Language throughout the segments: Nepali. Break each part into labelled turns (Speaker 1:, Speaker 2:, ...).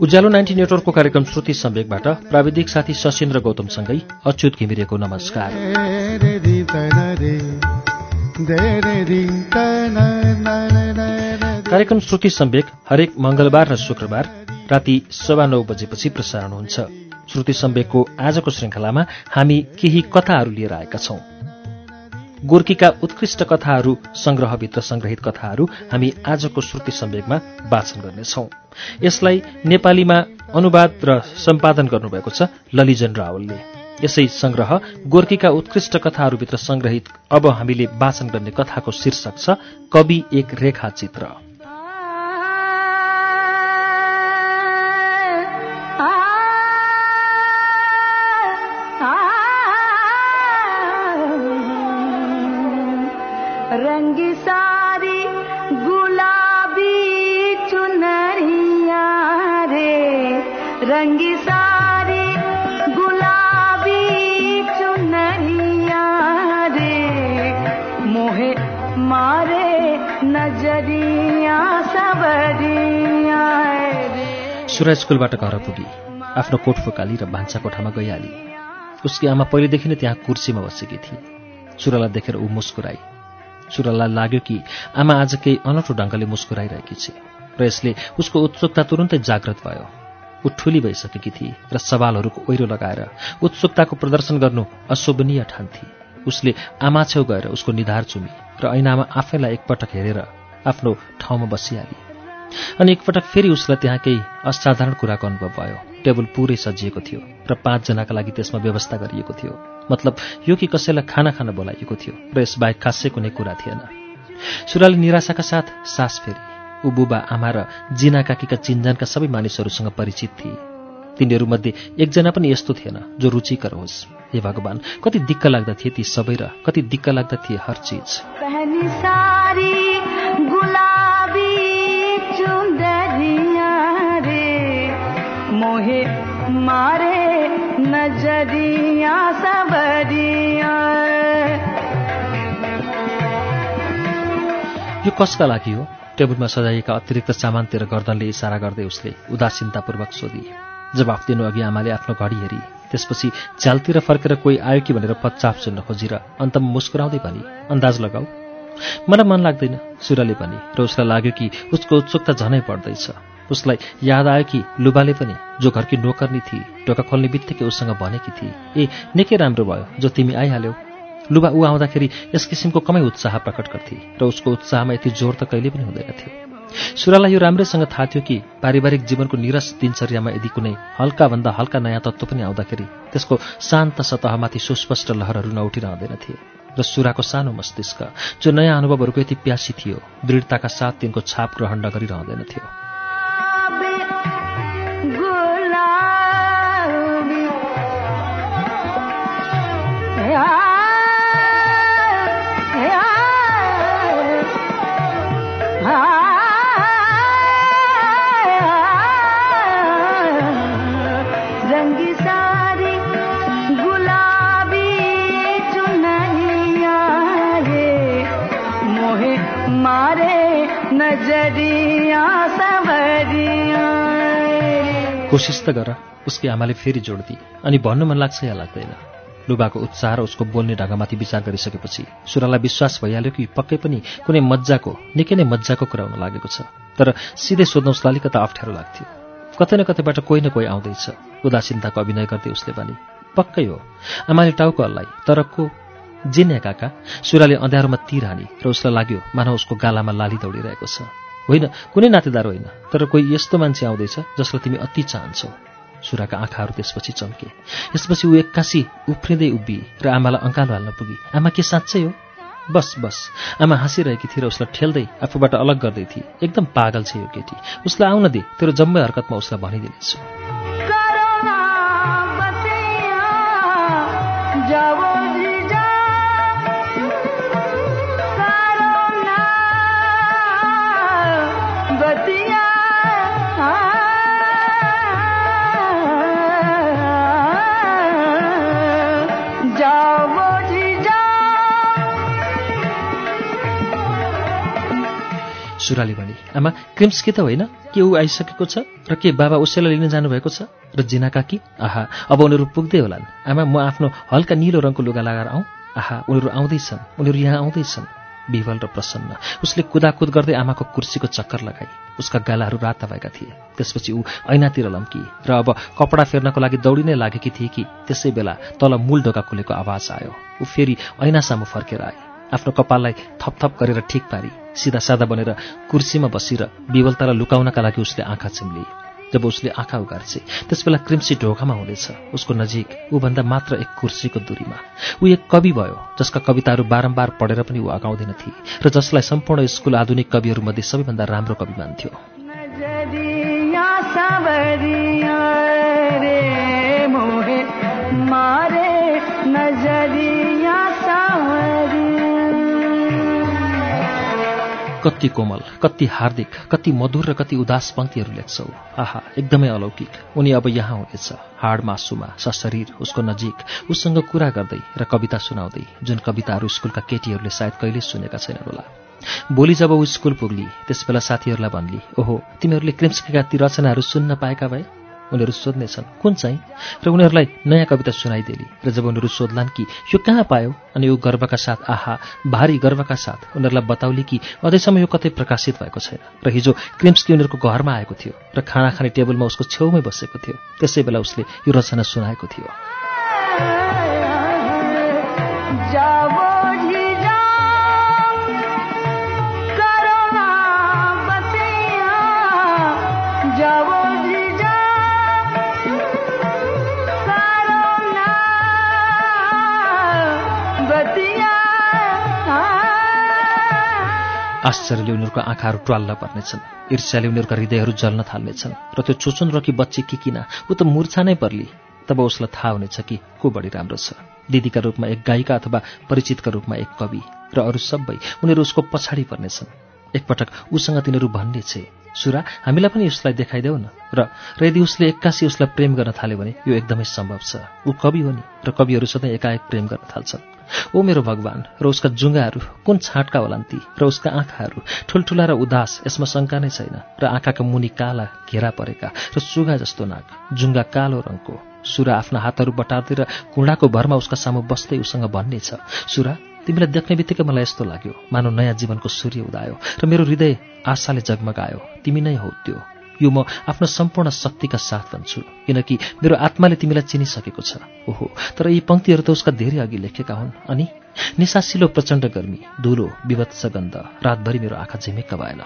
Speaker 1: उज्यालो नाइन्टी नेटवर्कको कार्यक्रम श्रुति सम्वेकबाट प्राविधिक साथी सशेन्द्र गौतमसँगै अच्युत घिमिरेको नमस्कार। कार्यक्रम श्रुति सम्वेक हरेक मंगलबार र शुक्रबार राति सवा नौ बजेपछि प्रसारण हुन्छ। श्रुति सम्वेकको आजको श्रृङ्खलामा हामी केही कथाहरू लिएर आएका छौं। गोर्कीका उत्कृष्ट कथाहरू संग्रहभित्र संग्रहित कथाहरू हामी आजको श्रुति सम्वेकमा वाचन गर्नेछौं। यसलाई नेपालीमा अनुवाद र सम्पादन गर्नुभएको छ ललिजन रावलले। यसै संग्रह गोर्कीका उत्कृष्ट कथाहरूभित्र संग्रहित अब हामीले वाचन गर्ने कथाको शीर्षक छ कवि एक रेखा चित्र
Speaker 2: सुरा
Speaker 1: स्कुलबाट घर पुगी आफ्नो कोट फुकाली र भान्सा कोठामा गइहाली। उसकी आमा पहिलेदेखि नै त्यहाँ कुर्सीमा बसेकी थिए सुरालाई देखेर ऊ मुस्कुराई। सुरलाई लाग्यो कि आमा आज केही अनौठो ढङ्गले मुस्कुराइरहेकी छे र यसले उसको उत्सुकता तुरुन्तै जागृत भयो। ऊ ठुली भइसकेकी थिए र सवालहरूको ओहिरो लगाएर उत्सुकताको प्रदर्शन गर्नु अशोभनीय ठान्थे उसले आमा छेउ गएर उसको निधार चुमी र ऐनामा आफैलाई एकपटक हेरेर आफ्नो ठाउँमा बसिहाली। अनि एकपटक फेरि उसलाई त्यहाँ केही असाधारण कुराको अनुभव भयो। टेबल पुरै सजिएको थियो र पाँचजनाका लागि त्यसमा व्यवस्था गरिएको थियो। मतलब यो कि कसैलाई खाना खान बोलाइएको थियो र यसबाहेक खासै कुनै कुरा थिएन। सुराले निराशाका साथ सास फेरि ऊ बुबा आमा र जिना काकीका चिन्जानका सबै मानिसहरूसँग परिचित थिए। तिनीहरूमध्ये एकजना पनि यस्तो थिएन जो रुचिकर होस्। हे भगवान् कति दिक्क लाग्दा थिए ती सबै र कति दिक्क लाग्दा थिए हर चिज।
Speaker 2: मोहे मारे नजरिया सबरिया।
Speaker 1: यो कसका लागि हो? टेबलमा सजाइएका अतिरिक्त सामानतिर गर्दनले इसारा गर्दै उसले उदासीनतापूर्वक सोधी जवाफ दिनु अघि आमाले आफ्नो घडी हेरी त्यसपछि झ्यालतिर फर्केर कोही आयो कि भनेर पच्चाप सुन्न खोजेर अन्तमा मुस्कुराउँदै भनी अन्दाज लगाऊ? मलाई मन लाग्दैन सुरले पनि र उसलाई लाग्यो कि उसको उत्सुकता झनै बढ्दैछ। उसलाई याद आयो कि लुबाले पनि जो घरकी नोकर्नी थिए ढोका खोल्ने बित्तिकै उसँग भनेकी थिए ए निकै राम्रो भयो जो तिमी आइहाल्यौ। लुबा ऊ आउँदाखेरि यस किसिमको कमै उत्साह प्रकट गर्थे र उसको उत्साहमा यति जोर त कहिले पनि हुँदैन थियो। सुरालाई यो राम्रैसँग थाहा थियो कि पारिवारिक जीवनको निरस दिनचर्यामा यदि कुनै हल्काभन्दा हल्का नयाँ तत्त्व पनि आउँदाखेरि त्यसको शान्त सतहमाथि सुस्पष्ट लहरहरू नउठिरहँदैन थिए र सुराको सानो मस्तिष्क जो नयाँ अनुभवहरूको यति प्यासी थियो दृढताका साथ तिनको छाप ग्रहण नगरिरहँदैन थियो। कोसिस त गर उसकी आमाले फेरि जोड दिए अनि भन्नु मन लाग्छ या लाग्दैन। लुबाको उत्साह र उसको बोल्ने ढङ्गमाथि विचार गरिसकेपछि सुरालाई विश्वास भइहाल्यो कि पक्कै पनि कुनै मजाको निकै नै मजाको कुरा हुन लागेको छ। तर सिधै सोध्न उसलाई अलिकता अप्ठ्यारो लाग्थ्यो। कतै न कतैबाट कोही न कोही आउँदैछ। उदासीनताको अभिनय गर्दै उसले भने पक्कै हो। आमाले टाउको हल्लाई तर को जिन्या काका सुराले अँध्यारोमा तिर हानी र उसलाई लाग्यो मानव उसको गालामा लाली दौडिरहेको छ। होइन कुनै नातेदार होइन तर कोही यस्तो मान्छे आउँदैछ जसलाई तिमी अति चाहन्छौ। सुराका आँखाहरू त्यसपछि चम्के। यसपछि ऊ एक्कासी उफ्रिँदै उभिए र आमालाई अँकालो हाल्न पुगी। आमा के साँच्चै हो? बस बस। आमा हाँसिरहेकी थिए र उसलाई ठेल्दै आफूबाट अलग गर्दै थिए। एकदम पागल छ यो केटी। उसलाई आउन दे तेरो जम्मै हरकतमा उसलाई भनिदिनेछु। सुराली भनी आमा क्रिम्स के त होइन? के ऊ आइसकेको छ? र के बाबा उसैलाई लिन जानुभएको छ? र जिना काकी? आहा अब उनीहरू पुग्दै होलान्। आमा म आफ्नो हल्का निलो रङको लुगा लगाएर आउँ। आहा उनीहरू आउँदैछन्। उनीहरू यहाँ आउँदैछन्। विवल र प्रसन्न। उसले कुदाकुद गर्दै आमाको कुर्सीको चक्कर लगाई। उसका गालाहरू राता भएका थिए। त्यसपछि ऊ ऐनातिर लम्की र अब कपडा फेर्नको लागि दौडिनै लागेकी थिए कि त्यसै बेला तल मूल ढोका खुलेको आवाज आयो। ऊ फेरि ऐनासामु फर्केर आए। आफ्नो कपाललाई थपथप गरेर ठिक पारी सिधा सादा बनेर कुर्सीमा बसेर विवलतालाई लुकाउनका लागि उसले आँखा चिम्ली जब उसले आँखा उगार्छे त्यसबेला क्रिम्सी ढोकामा हुँदैछ। उसको नजिक ऊभन्दा मात्र एक कुर्सीको दूरीमा। ऊ एक कवि भयो जसका कविताहरू बारम्बार पढेर पनि ऊ अगाउँदैन थिए र जसलाई सम्पूर्ण स्कुल आधुनिक कविहरूमध्ये सबैभन्दा राम्रो कवि मान्थ्यो।
Speaker 2: मारे
Speaker 1: कति कोमल कति हार्दिक कति मधुर र कति उदास पङ्क्तिहरू लेख्छौ। आहा एकदमै अलौकिक। उनी अब यहाँ हुनेछ। हाड मासुमा सशरीर उसको नजिक। उसँग कुरा गर्दै र कविता सुनाउँदै जुन कविताहरू स्कुलका केटीहरूले सायद कहिल्यै सुनेका छैनन् होला। भोलि जब ऊ स्कुल पुग्ली त्यसबेला साथीहरूलाई भन्ली ओहो तिमीहरूले क्रिम्सका ती रचनाहरू सुन्न पाएका भए? उनीहरू सोध्नेछन् कुन चाहिँ? र उनीहरूलाई नयाँ कविता सुनाइदिएली र जब उनीहरू सोध्लान् कि यो कहाँ पायो? अनि ऊ गर्वका साथ आहा भारी गर्वका साथ। उनीहरूलाई बताउली कि अझैसम्म यो कतै प्रकाशित भएको छैन। र हिजो क्रिम्सकी उनीहरूको घरमा आएको थियो र खाना खाने टेबलमा उसको छेउमै बसेको थियो। त्यसै बेला उसले यो रचना सुनाएको थियो। आश्चर्यले उनीहरूको आँखाहरू ट्वाल्न पर्नेछन्। ईर्ष्याले उनीहरूका हृदयहरू जल्न थाल्नेछन्। र त्यो चुचुन रकी बच्ची कि किन? ऊ त मुर्छा नै पर्ली। तब उसलाई थाहा हुनेछ कि को बढी राम्रो छ। दिदीका रूपमा एक गायिका अथवा परिचितका रूपमा एक कवि। र अरू सबै उनीहरू उसको पछाडि पर्नेछन्। एकपटक उसँग तिनीहरू भन्ने छे सुरा हामीलाई पनि उसलाई देखाइदेऊ न। र र यदि उसले एक्कासी उसलाई प्रेम गर्न थाल्यो भने यो एकदमै सम्भव छ। ऊ कवि हो नि र कविहरू सधैँ एकाएक प्रेम गर्न थाल्छन्। ओ मेरो भगवान् र उसका जुङ्गाहरू कुन छाँटका होलान् ती र उसका आँखाहरू ठुल्ठुला र उदास यसमा शङ्का नै छैन। र आँखाका मुनि काला घेरा परेका र सुगा जस्तो नाक जुङ्गा कालो रङको। सुरा आफ्ना हातहरू बटार्दै र कुँडाको भरमा उसका सामु बस्दै उसँग भन्ने छ सुरा तिमीलाई देख्ने बित्तिकै मलाई यस्तो लाग्यो। मानव नयाँ जीवनको सूर्य उदायो र मेरो हृदय आशाले जगमगायो। तिमी नै हौ त्यो। यो म आफ्नो सम्पूर्ण शक्तिका साथ भन्छु किनकि मेरो आत्माले तिमीलाई चिनिसकेको छ। ओहो तर यी पङ्क्तिहरू त उसका धेरै अघि लेखेका हुन्। अनि? निसासिलो प्रचण्ड गर्मी धुलो विभत्स गन्ध रातभरि मेरो आँखा झिमिक्क भएन।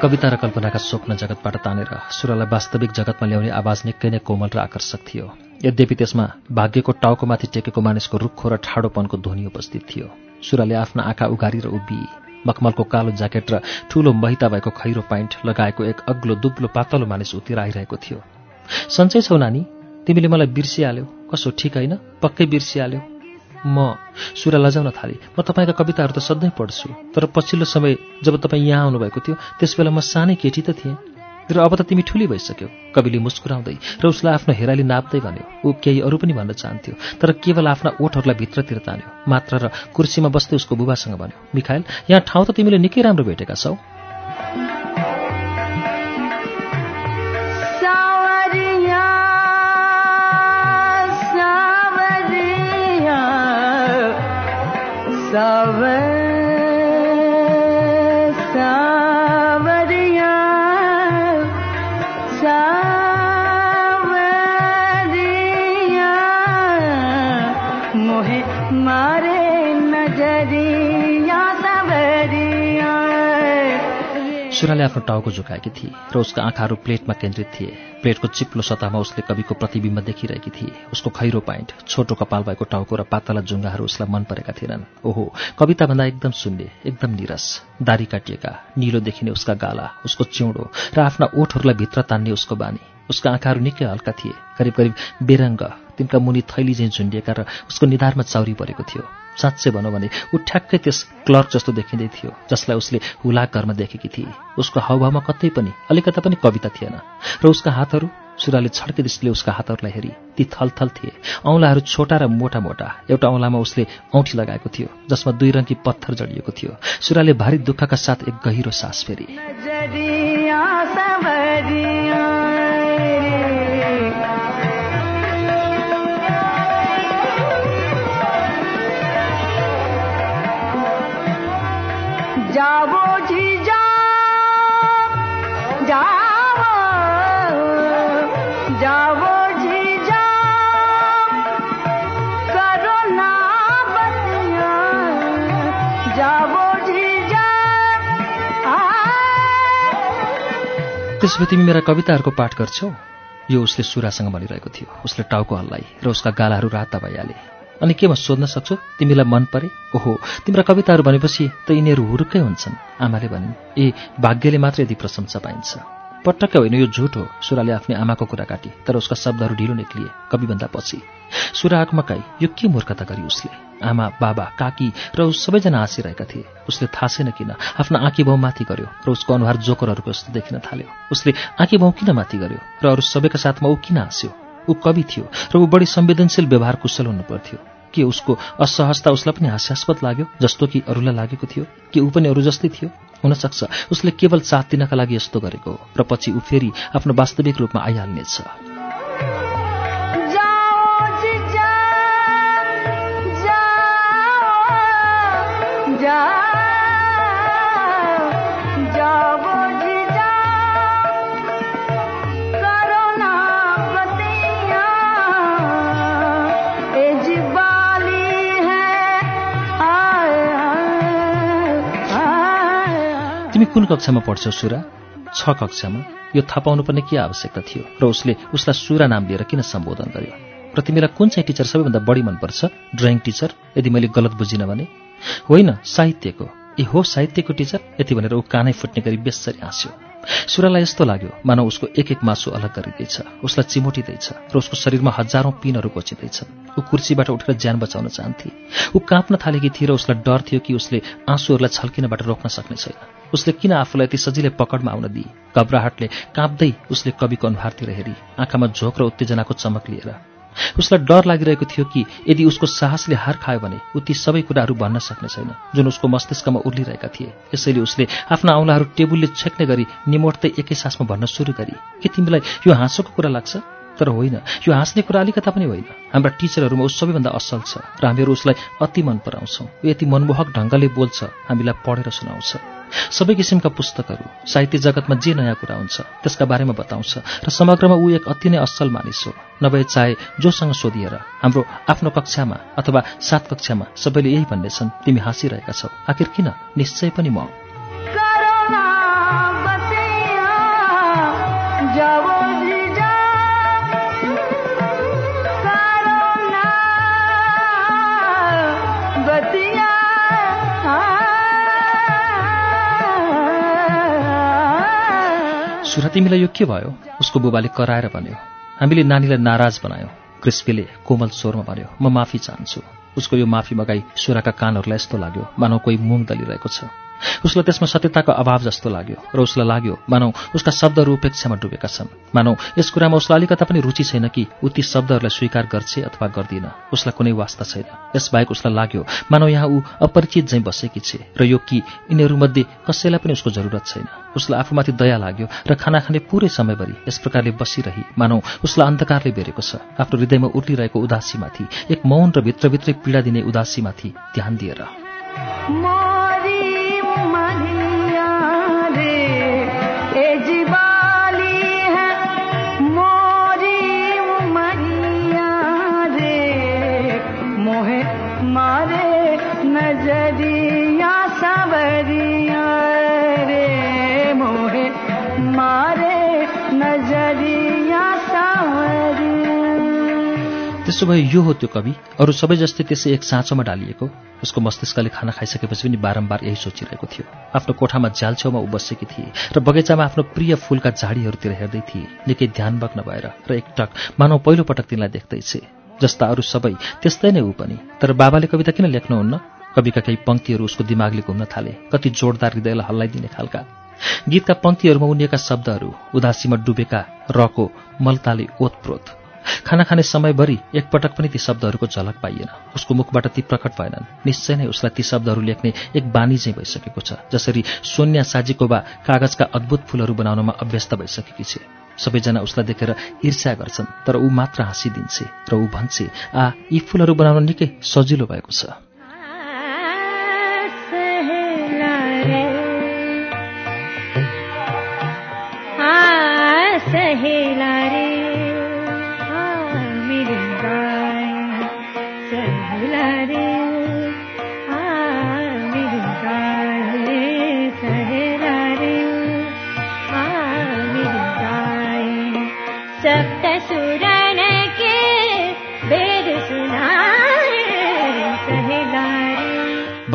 Speaker 1: कविता र कल्पनाका स्वप्न जगतबाट तानेर सुरलाई वास्तविक जगतमा ल्याउने आवाज निकै नै कोमल र आकर्षक थियो। यद्यपि त्यसमा भाग्यको टाउकोमाथि टेकेको मानिसको रुखो र ठाडोपनको ध्वनि उपस्थित थियो। सुराले आफ्ना आँखा उघारी र उभिए मखमलको कालो ज्याकेट र ठूलो महिता भएको खैरो पाइन्ट लगाएको एक अग्लो दुब्लो पातलो मानिस उतिर आइरहेको थियो। सन्चै छौ नानी तिमीले मलाई बिर्सिहाल्यौ। कसो ठिक होइन? पक्कै बिर्सिहाल्यौ। म सुरा लजाउन थालेँ। म तपाईँका कविताहरू त सधैँ पढ्छु। तर पछिल्लो समय जब तपाईँ यहाँ आउनुभएको थियो त्यसबेला म सानै केटी त थिएँ। र अब त तिमी ठुली भइसक्यौ कविले मुस्कुराउँदै र उसलाई आफ्नो हेराली नाप्दै भन्यो। ऊ केही अरू पनि भन्न चाहन्थ्यो तर केवल आफ्ना ओठहरूलाई भित्रतिर तान्यो। मात्र र कुर्सीमा बस्दै उसको बुबासँग भन्यो मिखाइल यहाँ ठाउँ त तिमीले निकै राम्रो भेटेका छौ।
Speaker 2: साव
Speaker 1: सुराले आफ्नो टाउको झुकाएकी थिए र उसका आँखाहरू प्लेटमा केन्द्रित थिए। प्लेटको चिप्लो सतहमा उसले कविको प्रतिबिम्ब देखिरहेकी थिए। उसको खैरो पाइन्ट छोटो कपाल भएको टाउको र पातला जुङ्गाहरू उसलाई मन परेका थिएनन्। ओहो कविताभन्दा एकदम शून्य एकदम निरस दारी काटिएका निलो देखिने उसका गाला उसको चिउँडो र आफ्ना ओठहरूलाई भित्र तान्ने उसको बानी। उसका आँखाहरू निकै हल्का थिए। करिब करिब बेरङ्ग तिनका मुनि थैली झैँ झुन्डिएका र उसको निधारमा चाउरी परेको थियो। साँच्चै भनौँ भने ऊ ठ्याक्कै त्यस क्लर्क जस्तो देखिँदै थियो जसलाई उसले हुलाक घरमा देखेकी थिए। उसको हाउभावमा कतै पनि अलिकता पनि कविता थिएन। र उसका हातहरू सुराले छड्के दृष्टिले उसका हातहरूलाई हेरी ती थलथल थिए। औँलाहरू छोटा र मोटा मोटा एउटा औँलामा उसले औँठी लगाएको थियो जसमा दुई रङ्गी पत्थर जडिएको थियो। सुराले भारी दुःखका साथ एक गहिरो सास फेरी। त्यसो भए तिमी मेरा कविताहरूको पाठ गर्छौ। यो उसले सुरासँग भनिरहेको थियो। उसले टाउको हल्लाई र उसका गालाहरू राता भइहाले। अनि के म सोध्न सक्छु? तिमीलाई मन परे? ओहो तिम्रा कविताहरू भनेपछि त यिनीहरू हुरुक्कै हुन्छन्। आमाले भनिन् ए भाग्यले मात्र यदि प्रशंसा पाइन्छ। पटक्कै होइन यो झुट हो। सुराले आफ्नै आमाको कुरा काटी तर उसका शब्दहरू ढिलो निक्लिए कविभन्दा पछि। सुरा आत्मकाई यो के मूर्खता गरी उसले? आमा बाबा काकी र उस सबैजना हाँसिरहेका थिए। उसले थाहा छैन किन आफ्नो आँखी भाउ माथि गर्यो र उसको अनुहार जोकरहरूको जस्तो देखिन थाल्यो। उसले आँखी भाउ किन माथि गर्यो र अरू सबैका साथमा ऊ किन हाँस्यो? ऊ कवि थियो र ऊ बढी संवेदनशील व्यवहार कुशल हुनु पर्थ्यो के उसको असहजता उसलाई पनि हास्यास्पद लाग्यो जस्तो कि अरूलाई लागेको थियो कि ऊ पनि अरू जस्तै थियो। हुनसक्छ उसले केवल साथ दिनका लागि यस्तो गरेको हो र पछि ऊ फेरि आफ्नो वास्तविक रूपमा आइहाल्नेछ। कुन कक्षामा पढ्छौ सुरा? छ कक्षामा। यो थाहा पाउनु पर्ने के आवश्यकता थियो? र उसले उसलाई सुरा नाम लिएर किन सम्बोधन गर्यो? र तिमीलाई कुन चाहिँ टिचर सबैभन्दा बढी मनपर्छ? Drawing teacher? यदि मैले गलत बुझिनँ भने? होइन साहित्यको। ए हो साहित्यको टिचर? यति भनेर ऊ कानै फुट्ने गरी बेसरी हाँस्यो। सुरालाई यस्तो लाग्यो मानव उसको एक एक मासु अलग गरिँदैछ। उसलाई चिमोटिँदैछ र उसको शरीरमा हजारौं पिनहरू कोचिँदैछन्। ऊ कुर्सीबाट उठेर ज्यान बचाउन चाहन्थे। ऊ काँप्न थालेकी थिए र उसलाई डर थियो कि उसले आँसुहरूलाई छल्किनबाट रोक्न सक्ने छैन। उसले किन आफूलाई यति सजिलै पकडमा आउन दिए? घबराहटले काँप्दै उसले कविको अनुहारतिर हेरी आँखामा झोक र उत्तेजनाको चमक लिएर। उसलाई डर लागिरहेको थियो कि यदि उसको साहसले हार खायो भने ऊ ती सबै कुराहरू भन्न सक्ने छैन। जुन उसको मस्तिष्कमा उर्लिरहेका थिए यसैले उसले आफ्ना औँलाहरू टेबुलले छेक्ने गरी निमोट्दै एकै सासमा भन्न सुरु गरी के तिमीलाई यो हाँसोको कुरा लाग्छ? तर होइन यो हाँस्ने कुरा अलिकता पनि होइन। हाम्रा टिचरहरूमा ऊ सबैभन्दा असल छ। र हामीहरू उसलाई अति मन पराउँछौँ। यति मनमोहक ढङ्गले बोल्छ हामीलाई पढेर सुनाउँछ। सबै किसिमका पुस्तकहरू साहित्य जगतमा जे नयाँ कुरा हुन्छ त्यसका बारेमा बताउँछ र समग्रमा ऊ एक अति नै असल मानिस हो। नभए चाहे जोसँग सोधिएर हाम्रो आफ्नो कक्षामा अथवा सात कक्षामा सबैले यही भन्नेछन् तिमी हाँसिरहेका छौ। आखिर किन? निश्चय पनि म सुरा तिमीलाई यो के भयो? उसको बुबाले कराएर भन्यो हामीले नानीलाई नाराज बनायौँ। क्रिस्पीले कोमल स्वरमा भन्यो म माफी चाहन्छु। उसको यो माफी मगाई सुराका कानहरूलाई यस्तो लाग्यो मानव कोही मुङ दलिरहेको छ। उसलाई त्यसमा सत्यताको अभाव जस्तो लाग्यो र उसलाई लाग्यो मानौ उसका शब्दहरू उपेक्षामा डुबेका छन्। मानौ यस कुरामा उसलाई अलिकता पनि रुचि छैन कि ऊ ती शब्दहरूलाई स्वीकार गर्छ अथवा गर्दिन। उसलाई कुनै वास्ता छैन। यसबाहेक उसलाई लाग्यो मानौ यहाँ ऊ अपरिचित झैँ बसेकी छे र यो कि यिनीहरूमध्ये कसैलाई पनि उसको जरुरत छैन। उसलाई आफूमाथि दया लाग्यो र खाना खाने पुरै समयभरि यस प्रकारले बसिरही। मानौ उसलाई अन्धकारले बेरेको छ। आफ्नो हृदयमा उर्लिरहेको उदासीमाथि एक मौन र भित्रभित्रै पीडा दिने उदासीमाथि ध्यान दिएर। त्यसो भए यो हो त्यो कवि। अरू सबै जस्तै त्यसै एक साँचोमा डालिएको। उसको मस्तिष्कले खाना खाइसकेपछि पनि बारम्बार यही सोचिरहेको थियो। आफ्नो कोठामा झ्याल छेउमा ऊ बसेकी थिए र बगैँचामा आफ्नो प्रिय फूलका झाडीहरूतिर हेर्दै थिए। निकै ध्यानमग्न भएर र एकटक मानव पहिलोपटक तिनलाई देख्दैछे। जस्ता अरू सबै त्यस्तै नै ऊ पनि। तर बाबाले कविता किन लेख्नुहुन्न? कविका केही पङ्क्तिहरू उसको दिमागले घुम्न थाले। कति जोडदार हृदयलाई हल्लाइदिने खालका। गीतका पङ्क्तिहरूमा उनिएका शब्दहरू उदासीमा डुबेका रको मलताले ओतप्रोत। खाना खाने समयभरि एकपटक पनि ती शब्दहरूको झलक पाइएन। उसको मुखबाट ती प्रकट भएनन्। निश्चय नै उसलाई ती शब्दहरू लेख्ने एक बानी चाहिँ भइसकेको छ जसरी सोन्या साजीको वा कागजका अद्भुत फुलहरू बनाउनमा अभ्यस्त भइसकेकी छे। सबैजना उसलाई देखेर ईर्ष्या गर्छन् तर ऊ मात्र हाँसिदिन्छे र ऊ भन्छे आ यी फुलहरू बनाउन निकै सजिलो भएको छ।
Speaker 3: सहेला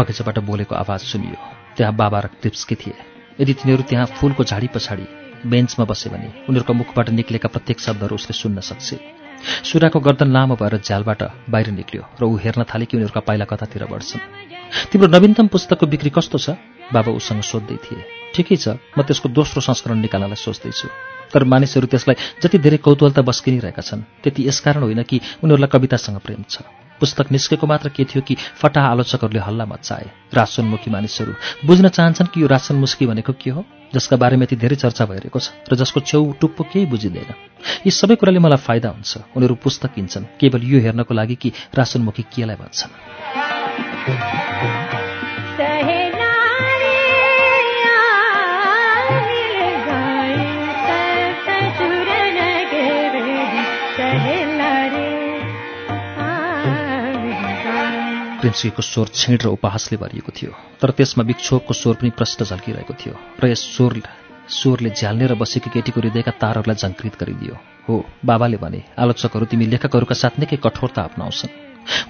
Speaker 1: बगैँचाबाट बोलेको आवाज सुनियो। त्यहाँ बाबा र क्लिप्सकी थिए। यदि तिनीहरू त्यहाँ फूलको झाडी पछाडि बेन्चमा बसे भने उनीहरूको मुखबाट निक्लेका प्रत्येक शब्दहरू उसले सुन्न सक्छ। सुराको गर्दन लामो भएर झ्यालबाट बाहिर निक्ल्यो र ऊ हेर्न थाले कि उनीहरूका पाइला कतातिर बढ्छन्। तिम्रो नवीनतम पुस्तकको बिक्री कस्तो छ? बाबा उसँग सोध्दै थिए। ठिकै छ म त्यसको दोस्रो संस्करण निकाल्नलाई सोच्दैछु। तर मानिसहरू त्यसलाई जति धेरै कौतूहलता बस्किनिरहेका छन् त्यति यसकारण होइन कि उनीहरूलाई कवितासँग प्रेम छ। पुस्तक निस्केको मात्र के थियो कि फटा आलोचकहरूले हल्ला मचाए रासनमुखी मानिसहरू बुझ्न चाहन्छन् कि यो रासनमुस्की भनेको के हो? जसका बारेमा यति धेरै चर्चा भइरहेको छ र जसको छेउ टुप्पो केही बुझिँदैन। यी सबै कुराले मलाई फाइदा हुन्छ। उनीहरू पुस्तक किन्छन्। केवल यो हेर्नको लागि कि रासनमुखी केलाई भन्छन्? प्रिन्सीको स्वर छिड र उपहासले भरिएको थियो तर त्यसमा विक्षोभको स्वर पनि प्रष्ट झल्किरहेको थियो र यस स्वर स्वरले झ्याल्ने र बसेकी केटीको हृदयका तारहरूलाई झङ्कृत गरिदियो। हो बाबाले भने आलोचकहरू तिमी लेखकहरूका साथ निकै कठोरता अप्नाउँछन्।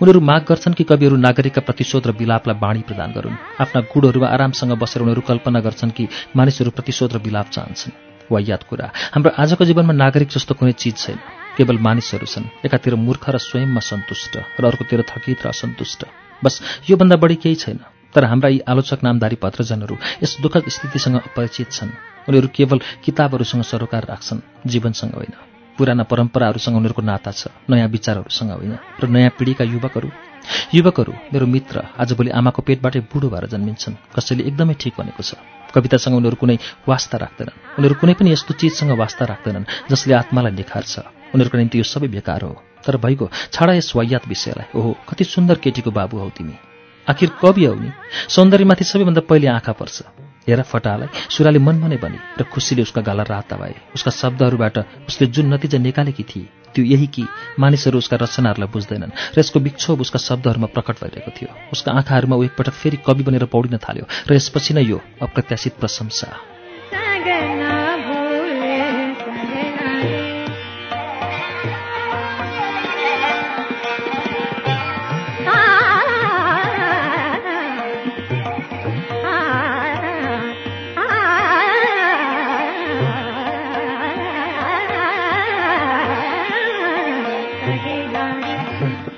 Speaker 1: उनीहरू माग गर्छन् कि कविहरू नागरिकका प्रतिशोध र विलापलाई बाणी प्रदान गरून्। आफ्ना गुडहरूमा आरामसँग बसेर उनीहरू कल्पना गर्छन् कि मानिसहरू प्रतिशोध र विलाप चाहन्छन्। वायात कुरा हाम्रो आजको जीवनमा नागरिक जस्तो कुनै चिज छैन। केवल मानिसहरू छन्। एकातिर मूर्ख र स्वयंमा सन्तुष्ट र अर्कोतिर थकित र असन्तुष्ट। बस योभन्दा बढी केही छैन। तर हाम्रा यी आलोचक नामधारी पत्रजनहरू यस दुःखद स्थितिसँग अपरिचित छन्। उनीहरू केवल किताबहरूसँग सरोकार राख्छन् जीवनसँग होइन। पुराना परम्पराहरूसँग उनीहरूको नाता छ नयाँ विचारहरूसँग होइन र नयाँ पिँढीका युवकहरू। युवकहरू मेरो मित्र आजभोलि आमाको पेटबाटै बुढो भएर जन्मिन्छन्। कसैले एकदमै ठिक भनेको छ। कवितासँग उनीहरू कुनै वास्ता राख्दैनन्। उनीहरू कुनै पनि यस्तो चिजसँग वास्ता राख्दैनन् जसले आत्मालाई निखार्छ। उनीहरूको निम्ति यो सबै बेकार हो। तर भइगयो छाडा यस वायात विषयलाई। ओहो कति सुन्दर केटीको बाबु हौ तिमी। आखिर कवि हौ नि? सौन्दर्यमाथि सबैभन्दा पहिले आँखा पर्छ। हेर फटालाई सुराले मनमा नै बनी र खुसीले उसका गाला राता भए उसका शब्दहरूबाट उसले जुन नतिजा निकालेकी थिए त्यो यही कि मानिसहरू उसका रचनाहरूलाई बुझ्दैनन् र यसको विक्षोभ उसका शब्दहरूमा प्रकट भइरहेको थियो। उसका आँखाहरूमा ऊ एकपटक फेरि कवि बनेर पौडिन थाल्यो र यसपछि नै यो अप्रत्याशित प्रशंसा।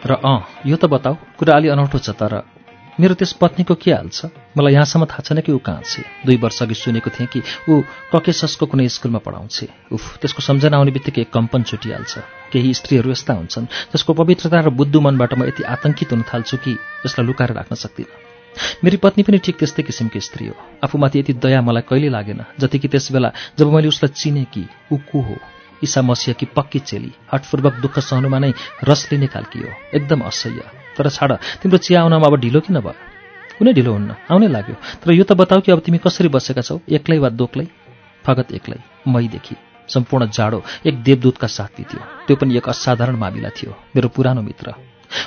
Speaker 3: र
Speaker 1: अँ यो त बताऊ कुरा अलि अनौठो छ तर मेरो त्यस पत्नीको के हाल छ? मलाई यहाँसम्म थाहा छैन कि ऊ कहाँ छ। दुई वर्ष अघि सुनेको थिएँ कि ऊ ककेससको कुनै स्कुलमा पढाउँछे। उफ त्यसको सम्झना आउने बित्तिकै कम्पन छुटिहाल्छ। केही स्त्रीहरू यस्ता हुन्छन् जसको पवित्रता र बुद्धु मनबाट म यति आतंकित हुन थाल्छु कि यसलाई लुकाएर राख्न सक्दिनँ। मेरी पत्नी पनि ठिक त्यस्तै किसिमकी स्त्री हो। आफूमाथि यति दया मलाई कहिले लागेन जति कि त्यस बेला जब मैले उसलाई चिने कि ऊ को हो। ईसा मसिह कि पक्की चेली हटपूर्वक दुःख सहनुमा नै रस लिने खालकी हो एकदम असह्य। तर छाड तिम्रो चिया आउनमा अब ढिलो किन भयो? कुनै ढिलो हुन्न आउनै लाग्यो। तर यो त बताऊ कि अब तिमी कसरी बसेका छौ? एक्लै वा दोक्लै? फगत एक्लै मैदेखि। सम्पूर्ण जाडो एक देवदूतका साथ बित्यो त्यो पनि एक असाधारण मामिला थियो मेरो पुरानो मित्र।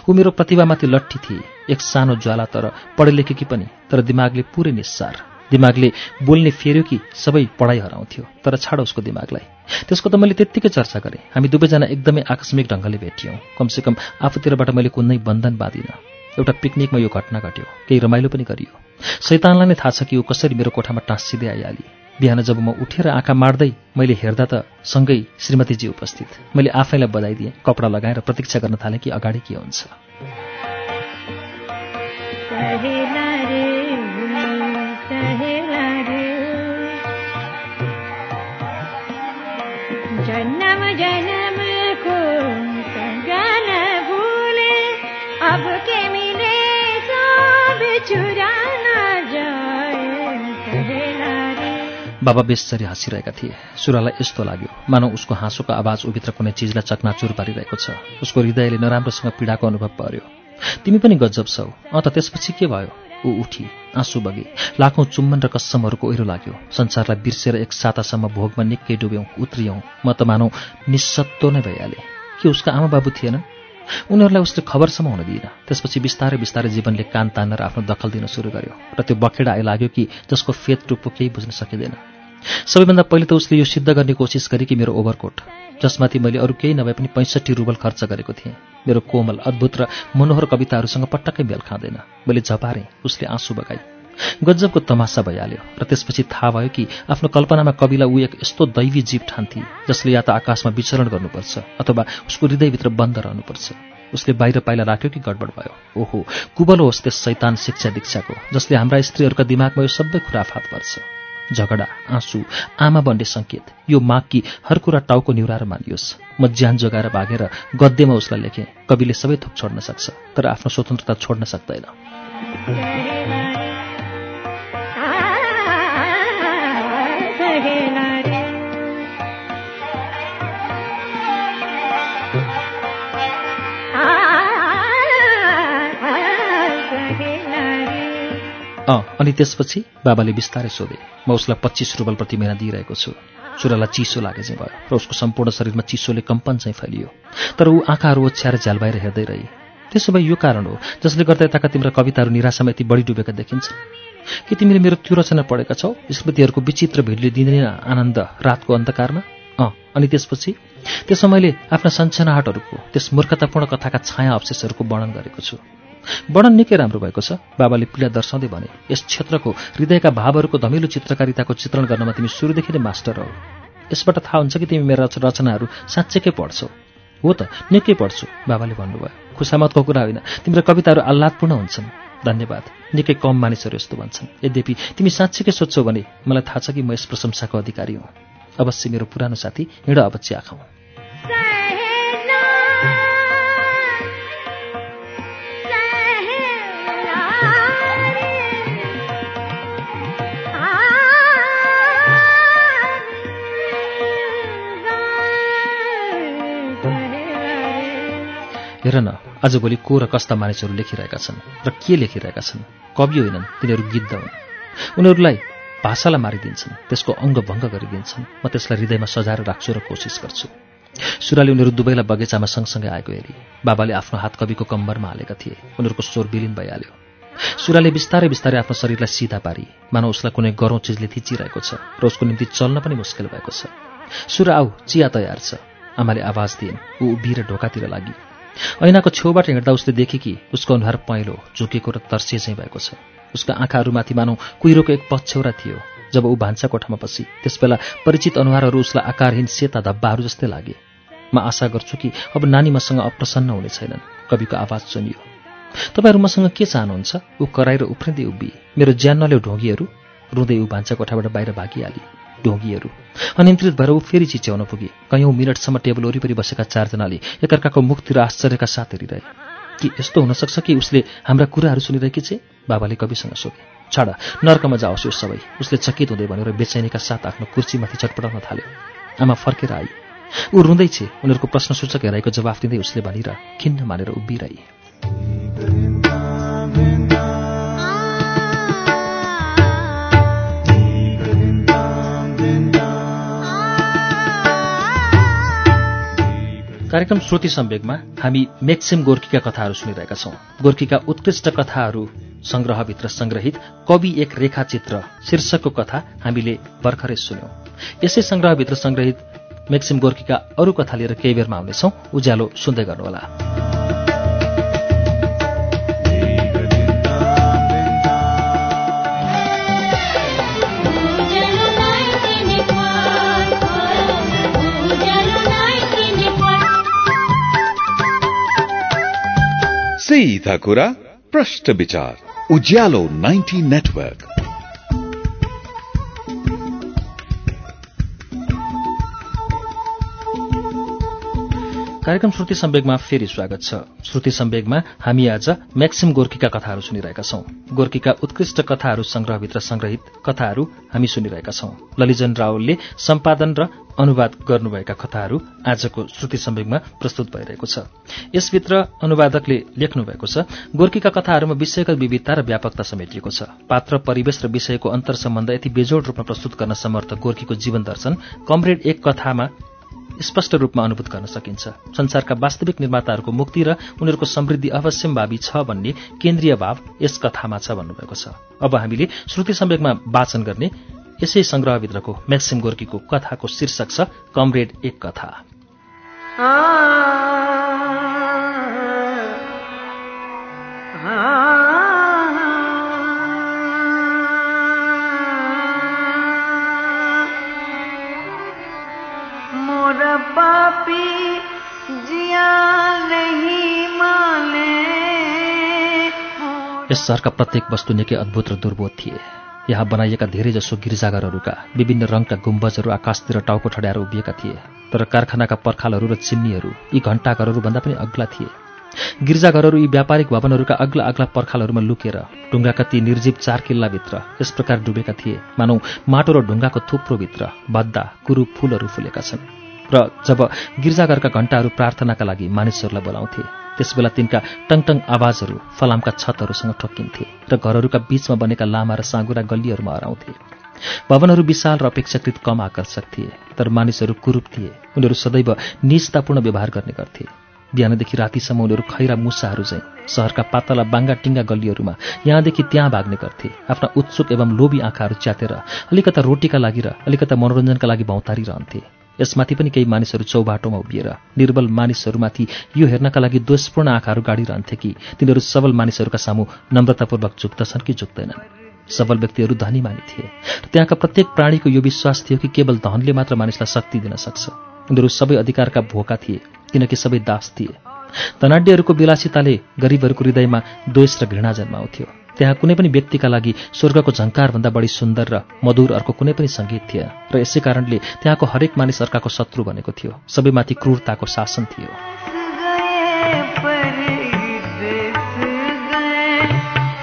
Speaker 1: ऊ मेरो प्रतिभामाथि लट्ठी थिए एक सानो ज्वाला तर पढे लेखेकी पनि तर दिमागले पुरै निस्सार। दिमागले बोल्ने फेर्यो कि सबै पढाइ हराउँथ्यो तर छाड उसको दिमागलाई। त्यसको त मैले त्यत्तिकै चर्चा गरेँ। हामी दुवैजना एकदमै आकस्मिक ढङ्गले भेटियौँ। कमसेकम आफूतिरबाट मैले कुनै बन्धन बाँधिनँ। एउटा पिकनिकमा यो घटना घट्यो। केही रमाइलो पनि गरियो। शैतानलाई नै थाहा छ कि ऊ कसरी मेरो कोठामा टाँसिँदै आइहाली। बिहान जब म उठेर आँखा मार्दै मैले हेर्दा त सँगै श्रीमतीजी उपस्थित। मैले आफैलाई बधाई दिएँ कपडा लगाएर प्रतीक्षा गर्न थालेँ कि अगाडि के हुन्छ। बाबा बेसरी हाँसिरहेका थिए। सुरालाई यस्तो लाग्यो। मानौ उसको हाँसोको आवाज उभित्र कुनै चिजलाई चकनाचुर पारिरहेको छ। उसको हृदयले नराम्रोसँग पीडाको अनुभव पर्यो। तिमी पनि गजब छौ। अँ त त्यसपछि के भयो? ऊ उठी आँसु बगे। लाखौँ चुम्बन र कसमहरूको ओहिरो लाग्यो। संसारलाई बिर्सेर एक सातासम्म भोगमा निकै डुब्यौँ उत्रियौँ। म त मानौ निस्सत्तो नै भइहालेँ। के उसका आमा बाबु थिएनन्? उनीहरूलाई उसले खबरसम्म हुन दिएन। त्यसपछि बिस्तारै बिस्तारै जीवनले कान तानेर आफ्नो दखल दिन सुरु गर्यो र त्यो बखेडा आइलाग्यो कि जसको फेद टुप्पो केही बुझ्न सकिँदैन। सबैभन्दा पहिले त उसले यो सिद्ध गर्ने कोसिस गरे कि मेरो ओभरकोट जसमाथि मैले अरू केही नभए पनि पैँसठी रुबल खर्च गरेको थिएँ। मेरो कोमल अद्भुत र मनोहर कविताहरूसँग पटक्कै मेल खाँदैन। मैले झपारेँ उसले आँसु बगाई गजबको तमासा भइहाल्यो र त्यसपछि थाहा भयो कि आफ्नो कल्पनामा कविलाई ऊ एक यस्तो दैवी जीव ठान्थे जसले या त आकाशमा विचरण गर्नुपर्छ अथवा उसको हृदयभित्र बन्द रहनुपर्छ। उसले बाहिर पाइला राख्यो कि गडबड भयो? ओहो कुबलो होस् त्यस शैतान शिक्षा दीक्षाको जसले हाम्रा स्त्रीहरूका दिमागमा यो सबै खुराफात पर्छ झगडा आँसु आमा बन्ने सङ्केत यो माग कि हर कुरा टाउको निहुराएर मानियोस्। म ज्यान जोगाएर भागेर गद्यमा उसलाई लेखेँ कविले सबै थोक छोड्न सक्छ तर आफ्नो स्वतन्त्रता छोड्न सक्दैन। अनि त्यसपछि बाबाले बिस्तारै सोधे म उसलाई पच्चिस रुबल प्रति महिना दिइरहेको छु। छोरालाई चिसो लागे चाहिँ भयो र उसको सम्पूर्ण शरीरमा चिसोले कम्पन चाहिँ फैलियो। तर ऊ आँखाहरू ओछ्याएर झ्यालबाएर हेर्दै रही। त्यसो भए यो कारण हो जसले गर्दा यताका तिम्रा कविताहरू निराशामा यति बढी डुबेका देखिन्छ। कि तिमीले मेरो त्यो रचना पढेका छौ? स्मृतिहरूको विचित्र भिडले दिँदैन आनन्द रातको अन्धकारमा? अँ अनि त्यसपछि? त्यसमा मैले आफ्ना सन्चनाहटहरूको त्यस मूर्खतापूर्ण कथाका छाया अवशेषहरूको वर्णन गरेको छु। वर्णन निकै राम्रो भएको छ। बाबाले पीडा दर्शाउँदै भने यस क्षेत्रको हृदयका भावहरूको धमिलो चित्रकारिताको चित्रण गर्नमा तिमी सुरुदेखि नै मास्टर हौ। यसबाट थाहा हुन्छ कि तिमी मेरा रच- रचनाहरू साँच्चैकै पढ्छौ। हो त निकै पढ्छु। बाबाले भन्नुभयो। खुसामतको कुरा होइन तिम्रो कविताहरू आह्लादपूर्ण हुन्छन्। धन्यवाद। निकै कम मानिसहरू यस्तो भन्छन्। यद्यपि तिमी साँच्चैकै सोध्छौ भने मलाई थाहा छ कि म यस प्रशंसाको अधिकारी हुँ। अवश्य मेरो पुरानो साथी हिँड अब चिया हेर न आजभोलि को र कस्ता मानिसहरू लेखिरहेका छन् र के लेखिरहेका छन्? कवि होइनन् तिनीहरू गिद्ध हुन्। उनीहरूलाई भाषालाई मारिदिन्छन् त्यसको अङ्गभङ्ग गरिदिन्छन्। म त्यसलाई हृदयमा सजाएर राख्छु र कोसिस गर्छु। सुराले उनीहरू दुवैलाई बगैँचामा सँगसँगै आएको हेरी। बाबाले आफ्नो हात कविको कम्बरमा हालेका थिए। उनीहरूको स्वर विलिन भइहाल्यो। सुराले बिस्तारै बिस्तारै आफ्नो शरीरलाई सिधा पारी। मानव उसलाई कुनै गरौँ चिजले थिचिरहेको छ र उसको निम्ति चल्न पनि मुस्किल भएको छ। सुरा आऊ चिया तयार छ। आमाले आवाज दिइन् ऊ उभिएर ढोकातिर लागि ऐनाको छेउबाट हिँड्दा उसले देखे कि उसको अनुहार पहेँलो झुकेको र तर्सिए चाहिँ भएको छ। उसका आँखाहरूमाथि मानौ कुहिरोको एक पछ्यौरा थियो। जब ऊ भान्सा कोठामा पसी त्यसबेला परिचित अनुहारहरू उसलाई आकारहीन सेता धब्बाहरू जस्तै लागे। म आशा गर्छु कि अब नानी मसँग अप्रसन्न हुने छैनन्। कविको आवाज सुनियो। तपाईँहरू मसँग के चाहनुहुन्छ? ऊ कराएर उफ्रिँदै उभिए। मेरो ज्यान नल्याउ ढोगीहरू। रुँदै ऊ भान्सा कोठाबाट बाहिर भागिहाले। ढोगीहरू अनियन्त्रित भएर ऊ फेरि चिच्याउन पुगे। कैयौँ मिनटसम्म टेबल वरिपरि बसेका चारजनाले एकअर्काको मुखतिर आश्चर्यका साथ हेरिरहे। कि यस्तो हुनसक्छ कि उसले हाम्रा कुराहरू सुनिरहेकी छे? बाबाले कविसँग सोधे। छाडा नर्कमा जाओस् यो सबै। उसले चकित हुँदै भनेर बेचैनीका साथ आफ्नो कुर्सीमाथि चटपटाउन थाल्यो। आमा फर्केर आई ऊ रुँदै छे उनीहरूको प्रश्नसूचक हेराइको जवाफ दिँदै उसले भनेर खिन्न मानेर उभिरहे कार्यक्रम श्रुति सम्वेकमा हामी मेक्सिम गोर्कीका कथाहरू सुनिरहेका छौँ। गोर्कीका उत्कृष्ट कथाहरू सङ्ग्रहभित्र सङ्ग्रहित कवि एक रेखाचित्र शीर्षकको कथा हामीले भर्खरै सुन्यौं। यसै सङ्ग्रहभित्र सङ्ग्रहित मेक्सिम गोर्कीका अरू कथा लिएर केही बेरमा आउनेछौँ। उज्यालो सुन्दै गर्नुहोला।
Speaker 4: सीधा कुरा प्रश्न विचार उज्यालो 90 नेटवर्क
Speaker 1: कार्यक्रम श्रुति सम्वेगमा फेरि स्वागत छ। श्रुति सम्वेगमा हामी आज म्याक्सिम गोर्कीका कथाहरू सुनिरहेका छौं। गोर्कीका उत्कृष्ट कथाहरू संग्रहभित्र संग्रहित कथाहरू हामी सुनिरहेका छौं। ललिजन रावलले सम्पादन र अनुवाद गर्नुभएका कथाहरू आजको श्रुति सम्वेगमा प्रस्तुत भइरहेको छ। यसभित्र अनुवादकले लेख्नु भएको छ गोर्कीका कथाहरूमा विषयगत विविधता र व्यापकता समेटिएको छ। पात्र परिवेश र विषयको अन्तर सम्बन्ध यति बेजोड रूपमा प्रस्तुत गर्न समर्थ गोर्कीको जीवन दर्शन कमरेड एक कथामा स्पष्ट रूपमा अनुभूत गर्न सकिन्छ संसारका वास्तविक निर्माताहरूको मुक्ति र उनीहरूको समृद्धि अवश्यम्भावी छ भन्ने केन्द्रीय भाव यस कथामा छ भन्नुभएको छ अब हामीले श्रुति सम्वेकमा वाचन गर्ने यसै संग्रहभित्रको म्याक्सिम गोर्कीको कथाको शीर्षक छ कमरेड एक कथा
Speaker 2: मोर
Speaker 1: यस सहरका प्रत्येक वस्तु निकै अद्भुत र दुर्बोध थिए। यहाँ बनाइएका धेरैजसो गिर्जाघरहरूका विभिन्न रङका गुम्बजहरू आकाशतिर टाउको ठड्याएर उभिएका थिए तर कारखानाका पर्खालहरू र चिम्नीहरू यी घण्टाघरहरूभन्दा पनि अग्ला थिए। गिर्जाघरहरू यी व्यापारिक भवनहरूका अग्ला अग्ला पर्खालहरूमा लुकेर ढुङ्गाका ती निर्जीव चार किल्लाभित्र यस प्रकार डुबेका थिए। मानौ माटो र ढुङ्गाको थुप्रोभित्र बद्दा कुरू फूलहरू फुलेका छन्। र जब गिर्जाघरका घण्टाहरू प्रार्थनाका लागि मानिसहरूलाई बोलाउँथे त्यसबेला तिनका टङटङ आवाजहरू फलामका छतहरूसँग ठोक्किन्थे र घरहरूका बीचमा बनेका लामा र साँगुरा गल्लीहरूमा हराउँथे। भवनहरू विशाल र अपेक्षाकृत कम आकर्षक थिए तर मानिसहरू कुरूप थिए उनीहरू सदैव निजतापूर्ण व्यवहार गर्ने गर्थे। बिहानदेखि रातिसम्म उनीहरू खैरा मुसाहरू चाहिँ सहरका पातला बाङ्गा टिङ्गा गल्लीहरूमा यहाँदेखि त्यहाँ भाग्ने गर्थे। आफ्ना उत्सुक एवं लोभी आँखाहरू च्यातेर अलिकता रोटीका लागि र अलिकता मनोरञ्जनका लागि भौतारिरहन्थे यसमाथि पनि केही मानिसहरू चौबाटोमा उभिएर निर्बल मानिसहरूमाथि यो हेर्नका लागि दोषपूर्ण आँखाहरू गाडिरहन्थे कि? तिनीहरू सबल मानिसहरूका सामु नम्रतापूर्वक झुक्दछन् कि झुक्दैनन् सबल व्यक्तिहरू धनी मानि थिए। त्यहाँका प्रत्येक प्राणीको यो विश्वास थियो कि केवल धनले मात्र मानिसलाई शक्ति दिन सक्छ। उनीहरू सबै अधिकारका भोका थिए किनकि सबै दास थिए। धनाड्यहरूको विलासिताले गरिबहरूको हृदयमा द्वेष र घृणा जन्माउँथ्यो। त्यहाँ कुनै पनि व्यक्तिका लागि स्वर्गको झङ्कारभन्दा बढी सुन्दर र मधुर अर्को कुनै पनि सङ्गीत थिएन र यसै कारणले त्यहाँको हरेक मानिस अर्काको शत्रु बनेको थियो। सबैमाथि क्रूरताको शासन थियो।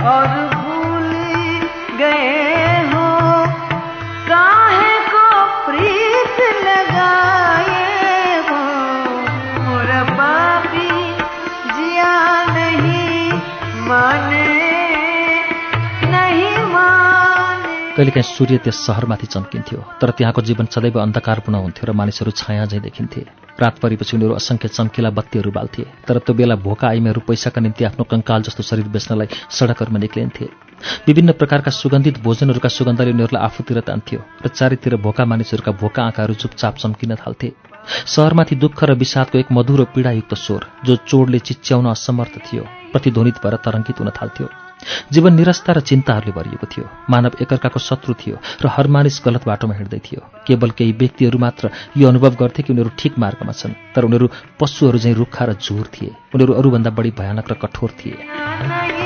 Speaker 2: और
Speaker 1: कहिलेकाहीँ सूर्य त्यस सहरमाथि चम्किन्थ्यो तर त्यहाँको जीवन सदैव अन्धकारपूर्ण हुन्थ्यो र मानिसहरू छाया झैँ देखिन्थे। रात परेपछि उनीहरू असङ्ख्य चम्किला बत्तीहरू बाल्थे तर त्यो बेला भोका आइमेहरू पैसाका निम्ति आफ्नो कङ्काल जस्तो शरीर बेच्नलाई सडकहरूमा निक्लिन्थे। विभिन्न प्रकारका सुगन्धित भोजनहरूका सुगन्धले उनीहरूलाई आफूतिर तान्थ्यो र चारैतिर भोका मानिसहरूका भोका आँखाहरू चुपचाप चम्किन थाल्थे। सहरमाथि दुःख र विषादको एक मधुर पीडायुक्त स्वर जो चोडले चिच्याउन असमर्थ थियो प्रतिध्वनित भएर तरङ्कित हुन थाल्थ्यो। जीवन निरस्ता र चिन्ताहरूले भरिएको थियो। मानव एकअर्काको शत्रु थियो र हर मानिस गलत बाटोमा हिँड्दै थियो। केवल केही व्यक्तिहरू मात्र यो अनुभव गर्थे कि उनीहरू ठिक मार्गमा छन् तर उनीहरू पशुहरू चाहिँ रुखा र झुर थिए। उनीहरू अरूभन्दा बढी भयानक र कठोर थिए।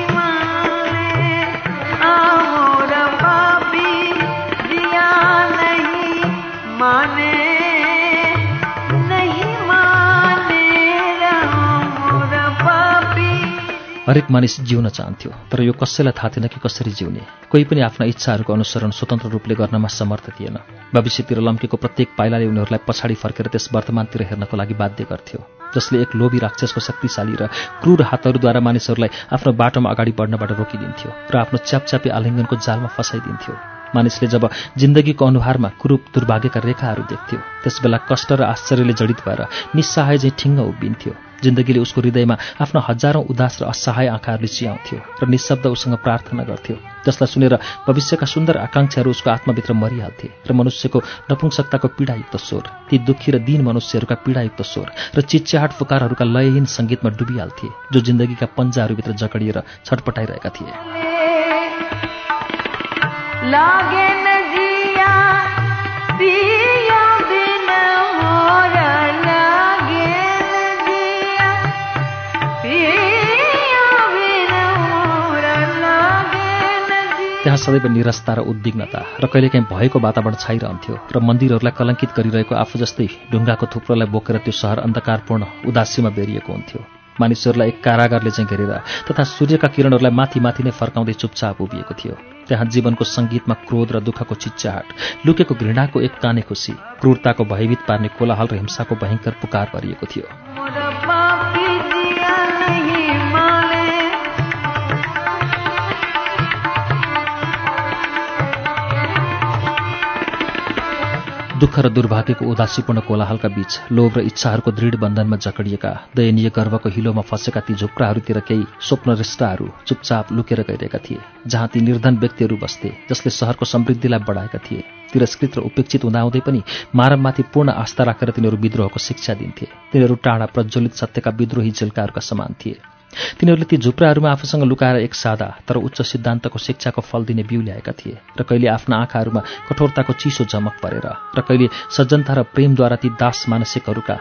Speaker 1: हरेक मानिस जिउन चाहन्थ्यो तर यो कसैलाई थाहा थिएन कि कसरी जिउने। कोही पनि आफ्ना इच्छाहरूको अनुसरण स्वतन्त्र रूपले गर्नमा समर्थ थिएन। भविष्यतिर लम्केको प्रत्येक पाइलाले उनीहरूलाई पछाडि फर्केर त्यस वर्तमानतिर हेर्नको लागि बाध्य गर्थ्यो। जसले एक लोभी राक्षसको शक्तिशाली र क्रूर हातहरूद्वारा मानिसहरूलाई आफ्नो बाटोमा अगाडि बढ्नबाट रोकिदिन्थ्यो र आफ्नो च्यापच्यापी आलिङ्गनको जालमा फसाइदिन्थ्यो। मानिसले जब जिन्दगीको अनुहारमा कुरूप दुर्भाग्यका रेखाहरू देख्थ्यो त्यसबेला कष्ट र आश्चर्यले जडित भएर निस्सहाय चाहिँ ठिङ्ग उभिन्थ्यो। जिन्दगीले उसको हृदयमा आफ्ना हजारौं उदास र असहाय आँखाहरूले चियाउँथ्यो र निशब्द उसँग प्रार्थना गर्थ्यो। जसलाई सुनेर भविष्यका सुन्दर आकाङ्क्षाहरू उसको आत्माभित्र मरिहाल्थे र मनुष्यको नपुंसकताको पीडायुक्त स्वर ती दुःखी र दीन मनुष्यहरूका पीडायुक्त स्वर र चिच्याहाट फुकारहरूका लयहीन सङ्गीतमा डुबिहाल्थे जो जिन्दगीका पन्जाहरूभित्र जकडिएर छटपटाइरहेका थिए। सदैव निरस्ता र उद्विग्नता र कहिलेकाहीँ भएको वातावरण छाइरहन्थ्यो र मन्दिरहरूलाई कलङ्कित गरिरहेको आफू जस्तै ढुङ्गाको थुप्रोलाई बोकेर त्यो सहर अन्धकारपूर्ण उदासीमा बेरिएको हुन्थ्यो। मानिसहरूलाई एक कारागारले चाहिँ घेरेर तथा सूर्यका किरणहरूलाई माथि माथि नै फर्काउँदै चुपचाप उभिएको थियो। त्यहाँ जीवनको सङ्गीतमा क्रोध र दुःखको चिच्चाहाट लुकेको घृणाको एक काने खुसी क्रूरताको भयभीत पार्ने कोलाहल र हिंसाको भयङ्कर पुकार भरिएको थियो। दुःख र दुर्भाग्यको उदासीपूर्ण कोलाहलका बीच लोभ र इच्छाहरूको दृढ बन्धनमा जकडिएका दयनीय गर्वको हिलोमा फँसेका ती झुप्राहरूतिर केही स्वप्नरिष्टाहरू चुपचाप लुकेर गइरहेका थिए जहाँ ती निर्धन व्यक्तिहरू बस्थे जसले सहरको समृद्धिलाई बढाएका थिए। तिरस्कृत र उपेक्षित हुँदाहुँदै पनि मानवमाथि पूर्ण आस्था राखेर तिनीहरू विद्रोहको शिक्षा दिन्थे। तिनीहरू टाढा प्रज्वलित सत्यका विद्रोही झिल्काहरूका समान थिए। तिनीहरूले ती झुप्राहरूमा आफूसँग लुकाएर एक सादा तर उच्च सिद्धान्तको शिक्षाको फल दिने बिउ ल्याएका थिए र कहिले आफ्ना आँखाहरूमा कठोरताको चिसो झमक परेर र कहिले सज्जनता र प्रेमद्वारा ती दास मानसिकहरूका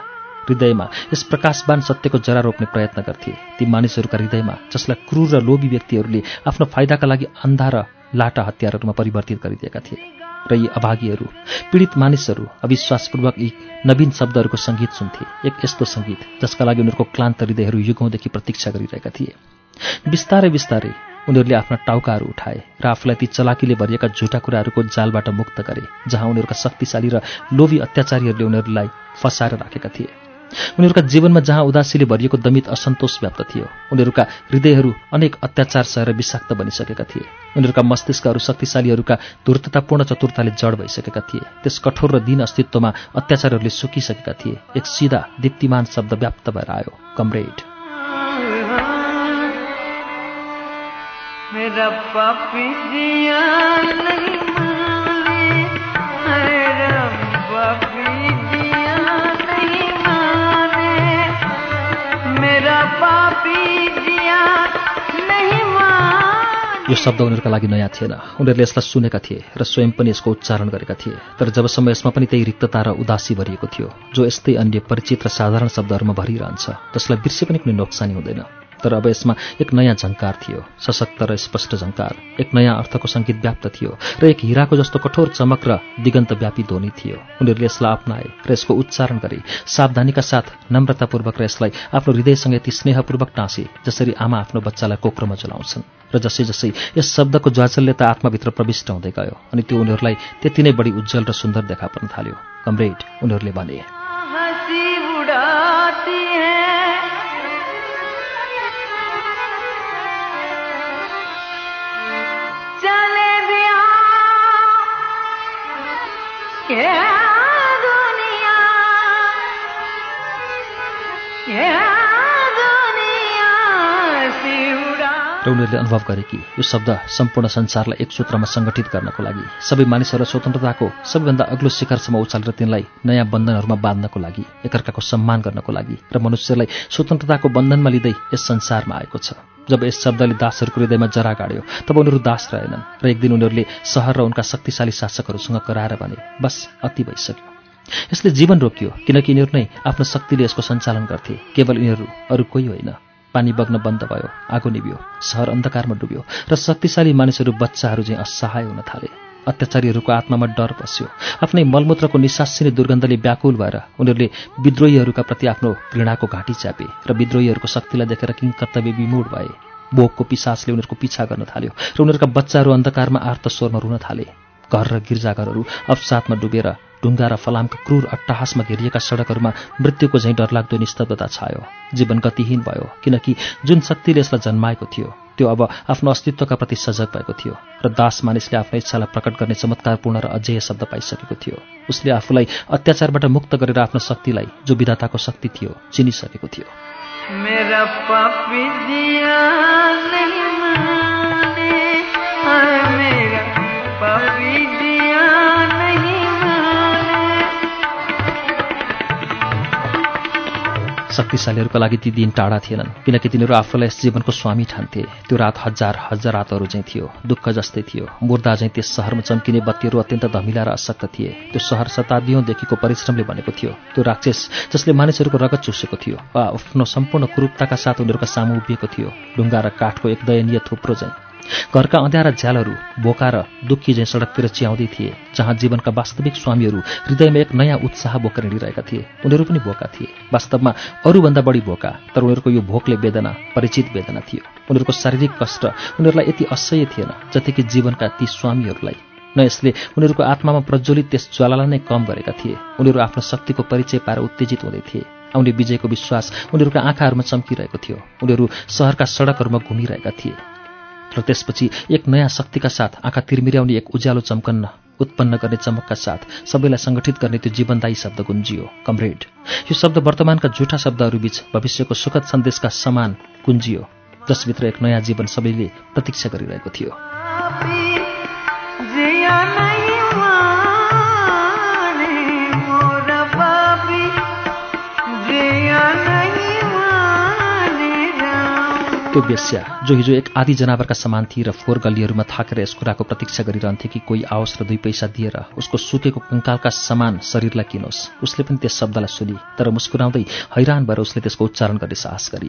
Speaker 1: हृदयमा यस प्रकाशवान सत्यको जरा रोप्ने प्रयत्न गर्थे। ती मानिसहरूका हृदयमा जसलाई क्रूर र लोभी व्यक्तिहरूले आफ्नो फाइदाका लागि अन्धा र लाटा हतियारहरूमा परिवर्तित गरिदिएका थिए। र यी अभागीहरू पीडित मानिसहरू अविश्वासपूर्वक यी नवीन शब्दहरूको सङ्गीत सुन्थे। एक यस्तो सङ्गीत जसका लागि उनीहरूको क्लान्त हृदयहरू युगौँदेखि प्रतीक्षा गरिरहेका थिए। बिस्तारै बिस्तारै उनीहरूले आफ्ना टाउकाहरू उठाए र आफूलाई ती चलाकीले भरिएका झुटा कुराहरूको जालबाट मुक्त गरे जहाँ उनीहरूका शक्तिशाली र लोभी अत्याचारीहरूले उनीहरूलाई फसाएर राखेका थिए। उनीहरूका जीवनमा जहाँ उदासीले भरिएको दमित असन्तोष व्याप्त थियो उनीहरूका हृदयहरू अनेक अत्याचार सहेर विषाक्त बनिसकेका थिए। उनीहरूका मस्तिष्कहरू शक्तिशालीहरूका धूर्ततापूर्ण चतुरताले जड भइसकेका थिए। त्यस कठोर र दिन अस्तित्वमा अत्याचारहरूले सुकिसकेका थिए। एक सिधा दीप्तिमान शब्द व्याप्त भएर आयो कमरेड
Speaker 2: मेरा पापी जिया नहीं
Speaker 1: यो शब्द उनीहरूका लागि नयाँ थिएन। उनीहरूले यसलाई सुनेका थिए र स्वयं पनि यसको उच्चारण गरेका थिए। तर जबसम्म यसमा पनि त्यही रिक्तता र उदासी भरिएको थियो जो यस्तै अन्य परिचित र साधारण शब्दहरूमा भरिरहन्छ जसलाई बिर्से पनि कुनै नोक्सानी हुँदैन। तर अब यसमा एक नयाँ झङ्कार थियो सशक्त र स्पष्ट झङ्कार एक नयाँ अर्थको सङ्गीत व्याप्त थियो र एक हिराको जस्तो कठोर चमक र दिगन्तव्यापी ध्वनि थियो। उनीहरूले यसलाई अप्नाए र यसको उच्चारण गरे। सावधानीका साथ नम्रतापूर्वक र यसलाई आफ्नो हृदयसँग यति स्नेहपूर्वक टाँसे जसरी आमा आफ्नो बच्चालाई कोक्रोमा जलाउँछन् र जसै जसै यस शब्दको ज्वाचल्यता आत्माभित्र प्रविष्ट हुँदै गयो अनि त्यो उनीहरूलाई त्यति नै बढी उज्जवल र सुन्दर देखा पर्न थाल्यो। कमरेड उनीहरूले भने
Speaker 2: ये
Speaker 1: उनीहरूले अनुभव गरे कि यो शब्द सम्पूर्ण संसारलाई एक सूत्रमा सङ्गठित गर्नको लागि सबै मानिसहरूलाई स्वतन्त्रताको सबैभन्दा अग्लो शिखरसम्म उचालेर तिनलाई नयाँ बन्धनहरूमा बाँध्नको लागि एकअर्काको सम्मान गर्नको लागि र मनुष्यलाई स्वतन्त्रताको बन्धनमा लिँदै यस संसारमा आएको छ। जब यस शब्दले दासहरूको हृदयमा जरा गाड्यो तब उनीहरू दास रहेनन् र एक दिन उनीहरूले सहर र उनका शक्तिशाली शासकहरूसँग कराएर भने बस अति भइसक्यो। यसले जीवन रोकियो किनकि यिनीहरू नै आफ्नो शक्तिले यसको सञ्चालन गर्थे केवल यिनीहरू अरू कोही होइन। पानी बग्न बन्द भयो। आगो निभ्यो सहर अन्धकारमा डुब्यो र शक्तिशाली मानिसहरू बच्चाहरू चाहिँ असहाय हुन थाले। अत्याचारीहरूको आत्मामा डर बस्यो आफ्नै मलमूत्रको निसासिने दुर्गन्धले व्याकुल भएर उनीहरूले विद्रोहीहरूका प्रति आफ्नो घृणाको घाँटी च्यापे र विद्रोहीहरूको शक्तिलाई देखेर किङ कर्तव्य विमूढ भए। भोकको पिसासले उनीहरूको पिछा गर्न थाल्यो र उनीहरूका बच्चाहरू अन्धकारमा आर्त स्वरमा रुन थाले। घर र गिर्जाघरहरू अवसादमा डुबेर ढुङ्गा र फलामका क्रूर अट्टहासमा घेरिएका सडकहरूमा मृत्युको झैँ डरलाग्दो निस्तब्धता छायो। जीवन गतिहीन भयो किनकि जुन शक्तिले यसलाई जन्माएको थियो त्यो अब आफ्नो अस्तित्वका प्रति सजग भएको थियो र दास मानिसले आफ्नो इच्छालाई प्रकट गर्ने चमत्कारपूर्ण र अजेय शब्द पाइसकेको थियो। उसले आफूलाई अत्याचारबाट मुक्त गरेर आफ्नो शक्तिलाई जो विधाताको शक्ति थियो चिनिसकेको थियो।
Speaker 2: मेरा
Speaker 1: शक्तिशालीहरूका लागि ती दिन टाढा थिएनन् किनकि तिनीहरू आफूलाई यस जीवनको स्वामी ठान्थे। त्यो रात हजार हजार रातहरू चाहिँ थियो दुःख जस्तै थियो। मुर्दा चाहिँ त्यस सहरमा चम्किने बत्तीहरू अत्यन्त धमिला र अशक्त थिए। त्यो सहर शताब्दीौँदेखिको परिश्रमले बनेको थियो। त्यो राक्षस जसले मानिसहरूको रगत चुसेको थियो वा आफ्नो सम्पूर्ण कुरूपताका साथ उनीहरूका सामु उभिएको थियो। ढुङ्गा र काठको एक दयनीय थुप्रो चाहिँ। घरका अँध्यारा झ्यालहरू बोका र दुःखी झैँ सडकतिर चियाउँदै थिए जहाँ जीवनका वास्तविक स्वामीहरू हृदयमा एक नयाँ उत्साह बोकेर हिँडिरहेका थिए उनीहरू पनि बोका थिए। वास्तवमा अरूभन्दा बढी बोका तर उनीहरूको यो भोकले वेदना परिचित वेदना थियो। उनीहरूको शारीरिक कष्ट उनीहरूलाई यति असह्य थिएन जतिकि जीवनका ती स्वामीहरूलाई। न यसले उनीहरूको आत्मामा प्रज्वलित त्यस ज्वालालाई नै कम गरेका थिए। उनीहरू आफ्नो शक्तिको परिचय पाएर उत्तेजित हुँदै थिए। आउने विजयको विश्वास उनीहरूका आँखाहरूमा चम्किरहेको थियो। उनीहरू सहरका सडकहरूमा घुमिरहेका थिए। र त्यसपछि एक नयाँ शक्तिका साथ आँखा तिरमिर्याउने एक उज्यालो चम्कन्न उत्पन्न गर्ने चमकका साथ सबैलाई सङ्गठित गर्ने त्यो जीवनदायी शब्द गुन्जियो कमरेड। यो शब्द वर्तमानका झुठा शब्दहरूबीच भविष्यको सुखद सन्देशका समान कुन्जियो जसभित्र एक नयाँ जीवन सबैले प्रतीक्षा गरिरहेको थियो। त्यो बेस्या जो हिजो एक आदि जनावरका समान थिए र फोहोर गल्लीहरूमा थाकेर यस कुराको प्रतीक्षा गरिरहन्थे कि कोही आओस् र दुई पैसा दिएर उसको सुकेको कङ्कालका समान शरीरलाई किनोस्। उसले पनि त्यस शब्दलाई सुनि तर मुस्कुराउँदै हैरान भएर उसले त्यसको उच्चारण गर्ने साहस गरी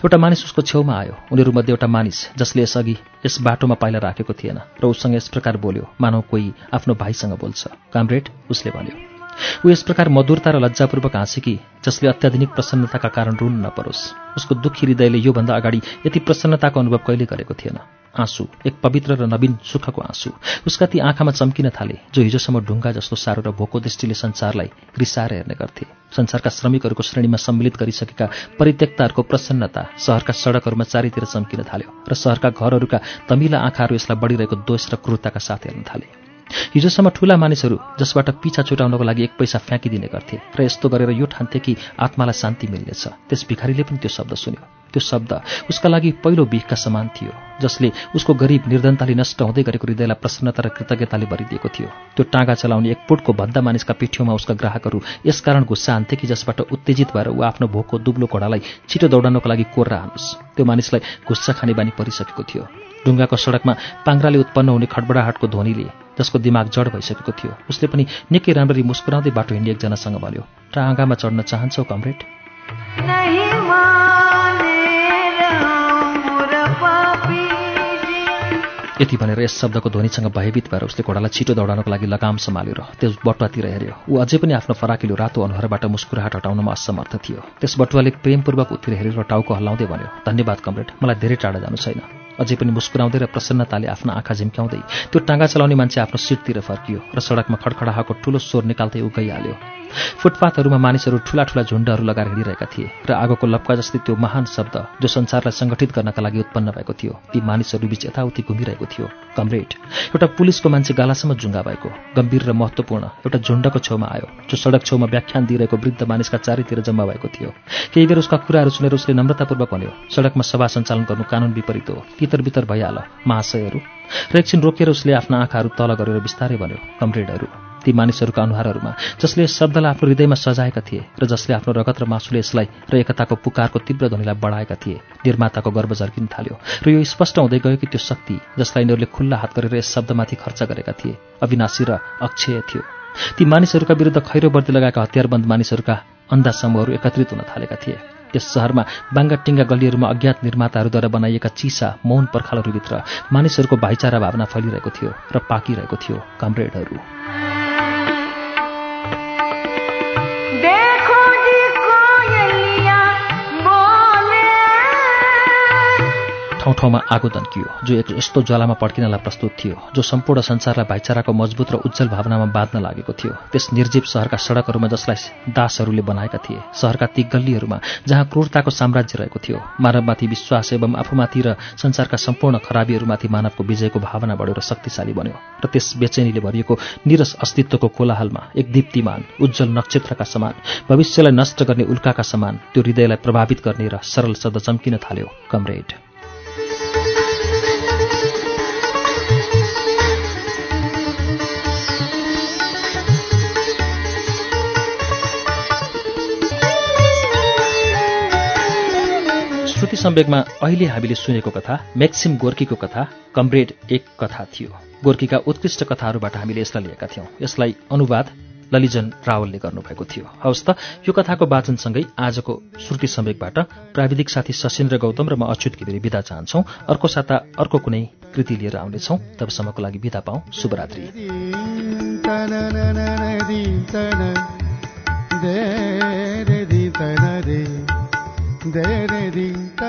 Speaker 1: एउटा मानिस उसको छेउमा आयो। उनीहरूमध्ये एउटा मानिस जसले यसअघि यस बाटोमा पाइला राखेको थिएन र उसँग यस प्रकार बोल्यो। मानव कोही आफ्नो भाइसँग बोल्छ। कामरेड उसले भन्यो। ऊ यस प्रकार मधुरता र लज्जापूर्वक हाँसे कि जसले अत्याधुनिक प्रसन्नताका कारण रुन नपरोस्। उसको दुःखी हृदयले योभन्दा अगाडि यति प्रसन्नताको अनुभव कहिले गरेको थिएन। आँसु एक पवित्र र नवीन सुखको आँसु। उसका ती आँखामा चम्किन थाले जो हिजोसम्म ढुङ्गा जस्तो सारो र भोको दृष्टिले संसारलाई रिसाएर हेर्ने गर्थे। संसारका श्रमिकहरूको श्रेणीमा सम्मिलित गरिसकेका परित्यक्ताहरूको प्रसन्नता सहरका सडकहरूमा चारैतिर चम्किन थाल्यो र सहरका घरहरूका तमिला आँखाहरू यसलाई बढिरहेको दोष र क्रूरताका साथ हेर्न थाले। हिजोसम्म ठूला मानिसहरू जसबाट पिछा छुटाउनको लागि एक पैसा फ्याँकिदिने गर्थे र यस्तो गरेर यो ठान्थे कि आत्मालाई शान्ति मिल्नेछ। त्यस भिखारीले पनि त्यो शब्द सुन्यो। त्यो शब्द उसका लागि पहिलो बिखका समान थियो जसले उसको गरिब निर्धनताले नष्ट हुँदै गरेको हृदयलाई प्रसन्नता र कृतज्ञताले भरिदिएको थियो। त्यो टाँगा चलाउने एक फुटको भद्दा मानिसका पिठ्यौमा उसका ग्राहकहरू यसकारण गुस्सा हान्थे कि जसबाट उत्तेजित भएर ऊ आफ्नो भोकको दुब्लो घोडालाई छिटो दौडाउनको लागि कोर्रा हानुहोस् त्यो मानिसलाई गुस्सा खाने बानी परिसकेको थियो। ढुङ्गाको सडकमा पाङ्राले उत्पन्न हुने खडबडाहटको ध्वनिले जसको दिमाग जड भइसकेको थियो। उसले पनि निकै राम्ररी मुस्कुराउँदै बाटो हिँड्ने एकजनासँग भन्यो टाँगामा चढ्न चाहन्छौ कमरेड? यति भनेर यस शब्दको ध्वनिसँग भयभीत भएर उसले घोडालाई छिटो दौडाउनको लागि लगाम सम्हाल्यो र त्यस बटुवातिर हेऱ्यो। ऊ अझै पनि आफ्नो फराकिलो रातो अनुहारबाट मुस्कुराहट हटाउनमा असमर्थ थियो। त्यस बटुवाले प्रेमपूर्वक उतिर हेरेर टाउको हल्लाउँदै भन्यो धन्यवाद कमरेड मलाई धेरै टाढा जानु छैन। अझै पनि मुस्कुराउँदै र प्रसन्नताले आफ्ना आँखा झिम्क्याउँदै त्यो टाँगा चलाउने मान्छे आफ्नो सिटतिर फर्कियो र सडकमा खडखडाएको ठुलो स्वर निकाल्दै ऊ गइहाल्यो फुटपाथहरूमा मानिसहरू ठुला ठुला झुन्डहरू लगाएर हिँडिरहेका थिए र आगोको लप्का जस्तै त्यो महान शब्द जो संसारलाई सङ्गठित गर्नका लागि उत्पन्न भएको थियो ती मानिसहरू बीच यताउति घुमिरहेको थियो। कमरेड एउटा पुलिसको मान्छे गालासम्म जुङ्गा भएको गम्भीर र महत्त्वपूर्ण एउटा झुन्डको छेउमा आयो जो सडक छेउमा व्याख्यान दिइरहेको वृद्ध मानिसका चारैतिर जम्मा भएको थियो। केही बेर उसका कुराहरू सुनेर उसले नम्रतापूर्वक भन्यो सडकमा सभा सञ्चालन गर्नु कानुन विपरीत हो तितर बितर भइहाल महाशयहरू। र एकछिन रोकेर उसले आफ्ना आँखाहरू तल गरेर बिस्तारै भन्यो कमरेडहरू ती मानिसहरूका अनुहारहरूमा जसले यस शब्दलाई आफ्नो हृदयमा सजाएका थिए र जसले आफ्नो रगत र मासुले यसलाई र एकताको पुकारको तीव्र ध्वनिलाई बढाएका थिए निर्माताको गर्व झर्किन थाल्यो र यो स्पष्ट हुँदै गयो कि त्यो शक्ति जसलाई यिनीहरूले खुल्ला हात गरेर यस शब्दमाथि खर्च गरेका थिए अविनाशी र अक्षय थियो। ती मानिसहरूका विरुद्ध खैरो वर्दी लगाएका हतियारबन्द मानिसहरूका अन्धा समूहहरू एकत्रित हुन थालेका थिए। त्यस सहरमा बाङ्गा टिङ्गा गल्लीहरूमा अज्ञात निर्माताहरूद्वारा बनाइएका चिसा मौन पर्खालहरूभित्र मानिसहरूको भाइचारा भावना फैलिरहेको थियो र पाकिरहेको थियो कमरेडहरू। ठाउँ ठाउँमा आगो दन्कियो जो एक यस्तो ज्वालामा पड्किनलाई प्रस्तुत थियो जो सम्पूर्ण संसारलाई भाइचाराको मजबुत र उज्जवल भावनामा बाँध्न लागेको थियो। त्यस निर्जीव सहरका सडकहरूमा जसलाई दासहरूले बनाएका थिए सहरका ती गल्लीहरूमा जहाँ क्रूरताको साम्राज्य रहेको थियो मानवमाथि विश्वास एवं आफूमाथि र संसारका सम्पूर्ण खराबीहरूमाथि मानवको विजयको भावना बढ्यो र शक्तिशाली बन्यो र त्यस बेचैनीले भरिएको निरस अस्तित्वको कोलाहलमा एक दीप्तिमान उज्जवल नक्षत्रका समान भविष्यलाई नष्ट गर्ने उल्काका समान त्यो हृदयलाई प्रभावित गर्ने र सरल शब्द चम्किन थाल्यो कमरेड। श्रुति सम्वेकमा अहिले हामीले सुनेको कथा मेक्सिम गोर्कीको कथा कमरेड एक कथा थियो। गोर्कीका उत्कृष्ट कथाहरूबाट हामीले यसलाई लिएका थियौँ। यसलाई अनुवाद ललिजन रावलले गर्नुभएको थियो। हवस् त यो कथाको वाचनसँगै आजको श्रुति सम्वेकबाट प्राविधिक साथी सशिन्द्र गौतम र म अच्युत घिमिरे विदा चाहन्छौँ। अर्को साता अर्को कुनै
Speaker 5: कृति लिएर आउनेछौँ। तबसम्मको लागि बिदा पाऊ। शुभरात्रि।
Speaker 6: ಧರರಿಂತ